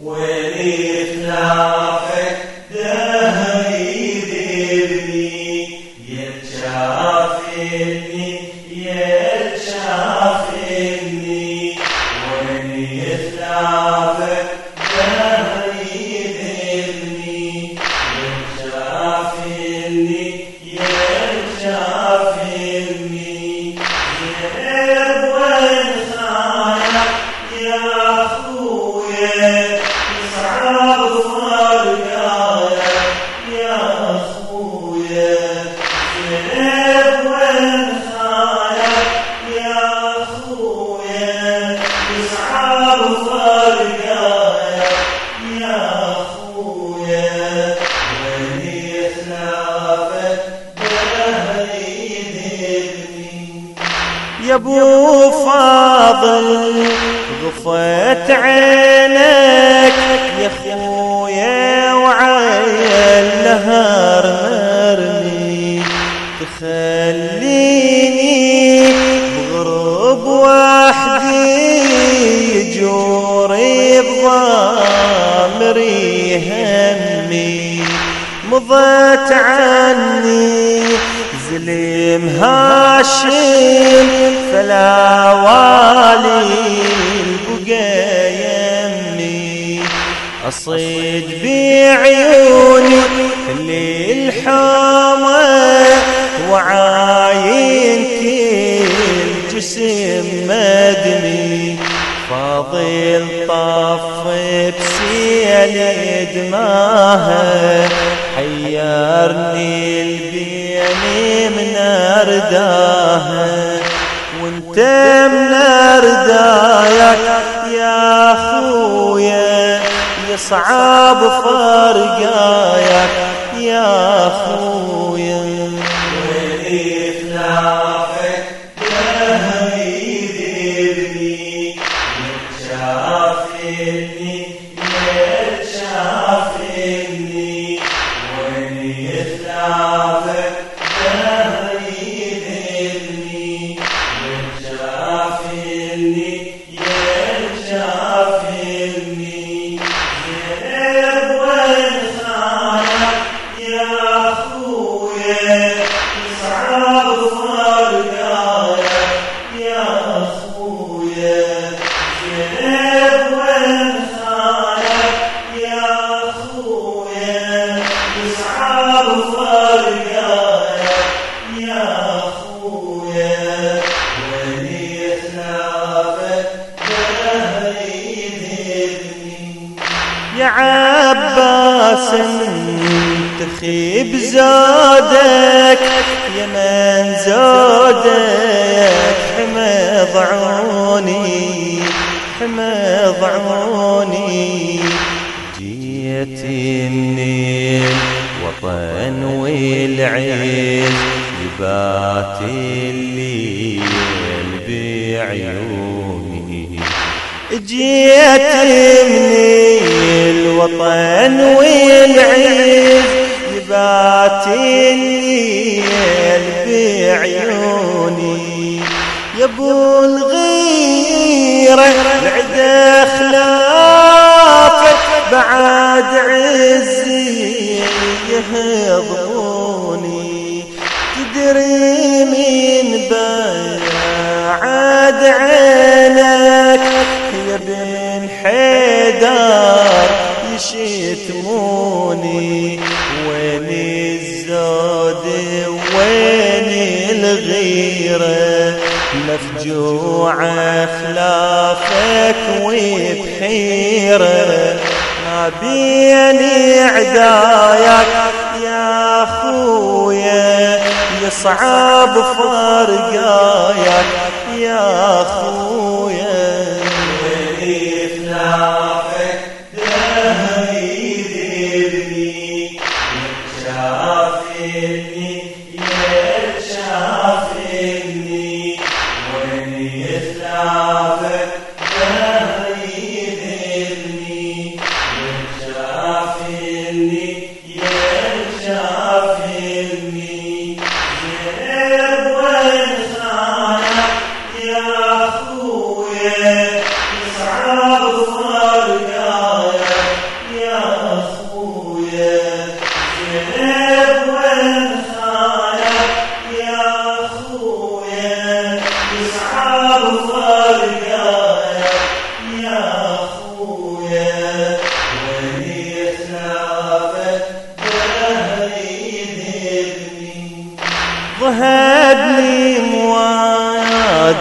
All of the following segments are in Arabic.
When يا أبو فاضل غفت عينك يا خويا وعيا النهار مرمي تخليني مضت عني. زلم هاشم فلا والي بقى يمي أصيد بعيوني اللي الحامة وعاين كل جسم مدمي فاضل طف بسيل دماها حيرني البين من ارداها وانت من اردايا يا خويا يصعب فرقايا تخيب زادك يا من زادك حمض عوني حمض عوني جيت من الوطن والعين يبات الليل بعيوني. جيت من الوطن والعز الليل بعيوني. يا أبو الغيرة بعد خلافك بعد عزي يهضموني. تدري من بعد عينك يا بن حيدر يشتموني. الغيرة مفجوعة خلافك وبحيرة ما بيني عداياك يا خويا يصعب فرقاياك يا خويا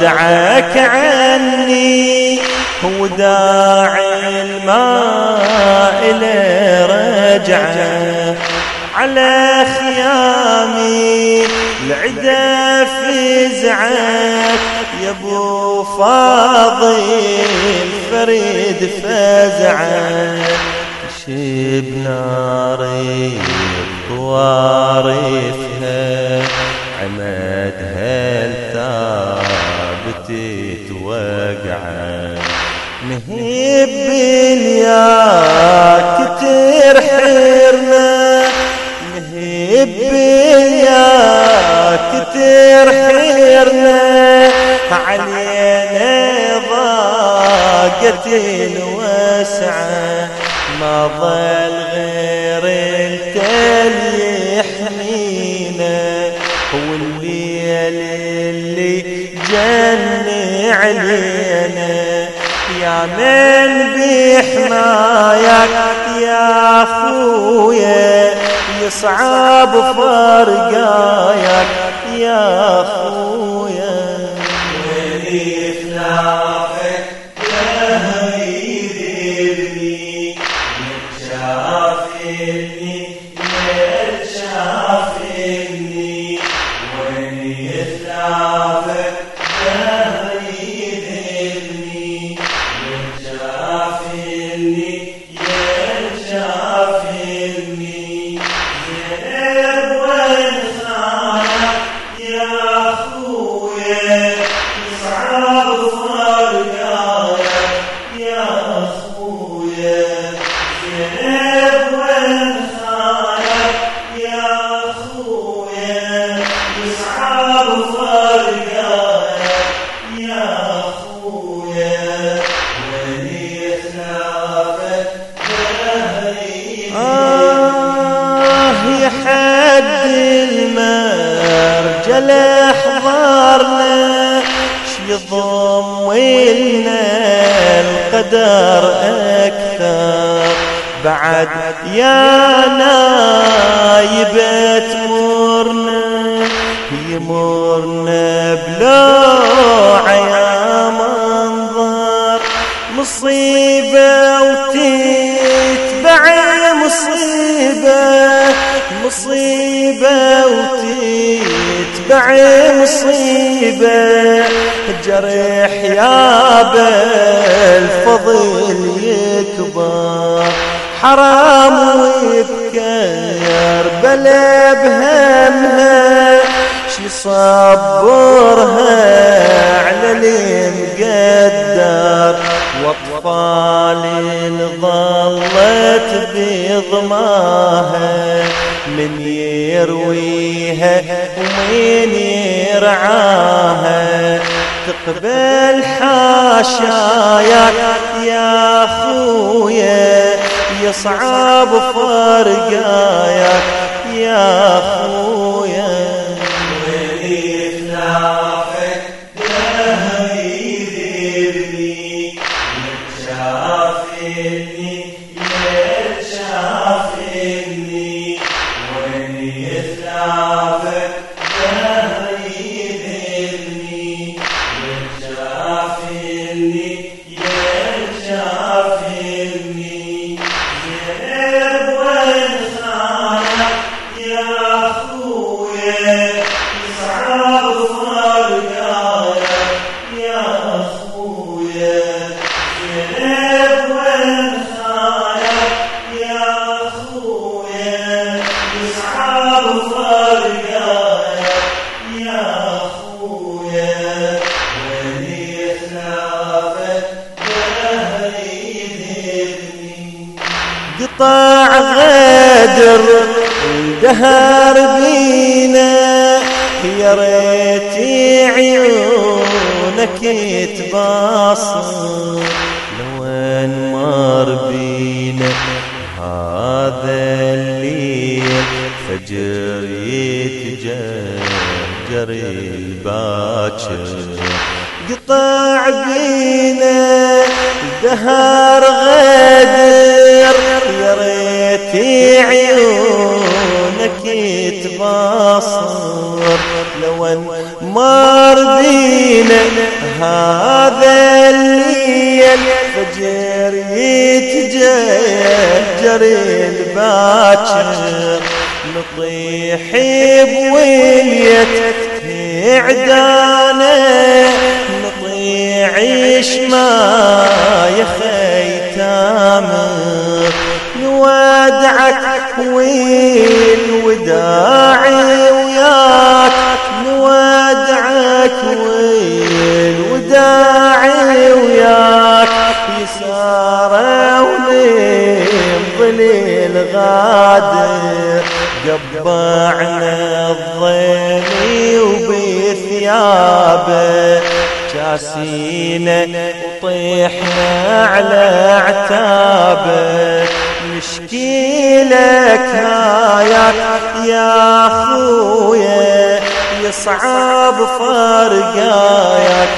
موادعك عني هو داعي الماء لرجعه على خيامي العدا فزعك يا أبو فاضل فريد فزعك شب علينا ضاقت الوسعة ما ظل غير اللي يحمينا. والليل اللي جن علينا. يا من بحماياك يا خويا يصعب فرقاياك يا خويا أكثر. بعد يا نايبة تمرنا يمرنا بلوع مصيبة جرح يا بالفضل يكبر. حرام ويبكر بلا بهمها شي صبرها على المقدر واطفال ظلت بضماها من يرويها ومن يرعاها تقبل حاشاياك يا خويا يصعب فرقاياك يا خويا قطع غدر دهر بينا يا ريت عيونك تباصر لو انمر بينا؟ هذا الليل فجر يتجرجر الباكر. قطع بينا دهر غدر ريت عيونك تبصر لو مر بينا هذا الليل فجر يتججر الباكر. نطيح بوليت عدانه نطيعش ما يا خيتامك نودعك والوداع وياك. نودعك والوداع وياك. يساره ونمضي الغادر قبعنا الظلي وبثيابه. جاسينا وطيحنا على عتابه. نشكي لك هايات يا خويا يصعب فرقاياك